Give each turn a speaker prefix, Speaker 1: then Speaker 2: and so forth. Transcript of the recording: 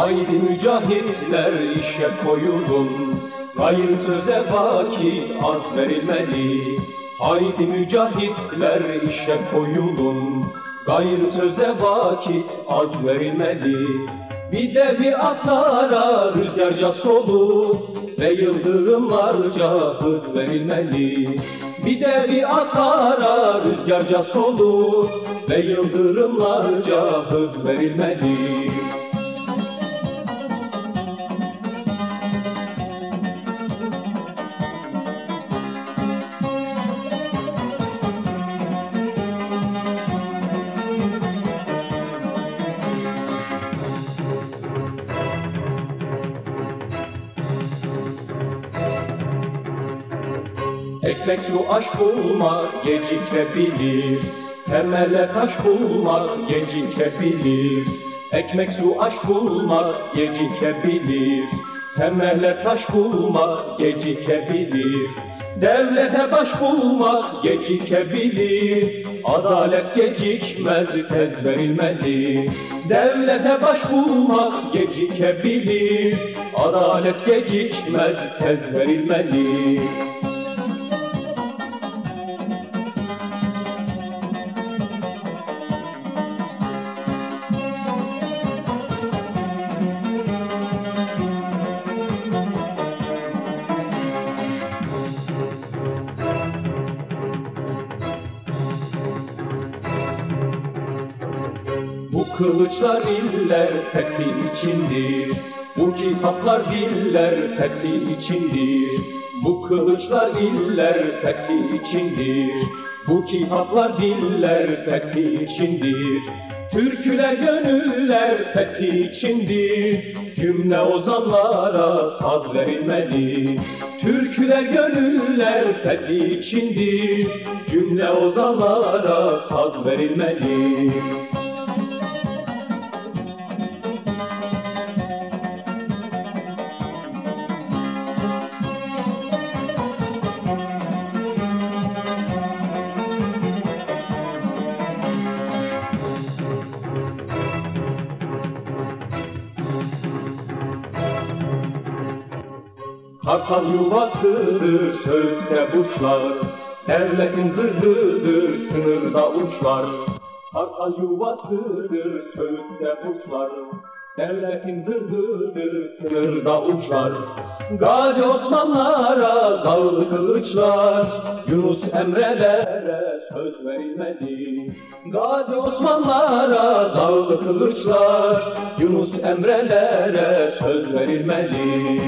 Speaker 1: Haydi mücahitler işe koyulun. Gayrı söze vakit az verilmeli Haydi mücahitler işe koyulun. Gayrı söze vakit az verilmeli Bir de bir atlara rüzgarca solup Ve yıldırımlarca hız verilmeli. Bir de bir atara rüzgarca solup Ve yıldırımlarca hız verilmeli Ekmek su aş bulmak gecikebilir Temelle taş bulmak gecikebilir Ekmek su aş bulmak gecikebilir Temelle taş bulmak gecikebilir Devlete baş bulmak gecikebilir Adalet gecikmez tez verilmeli Devlete baş bulmak gecikebilir Adalet gecikmez tez verilmeli kılıçlar iller fethi içindir. Bu kitaplar diller fethi içindir. Bu kılıçlar iller fethi içindir. Bu kitaplar diller fethi içindir. Türküler gönüller fethi içindir. Cümle ozanlara saz verilmeli Türküler gönüller fethi içindir. Cümle ozanlara saz verilmeli Kartal yuvasıdır söğütte burçlar Devletin zırhıdır sınırda uçlar. Kartal yuvasıdır söğütte burçlar Devletin zırhıdır sınırda uçlar. Gazi Osmanlara zağlı kılıçlar Yunus Emre'lere söz verilmedi Gazi Osmanlara zağlı kılıçlar Yunus Emre'lere söz verilmeli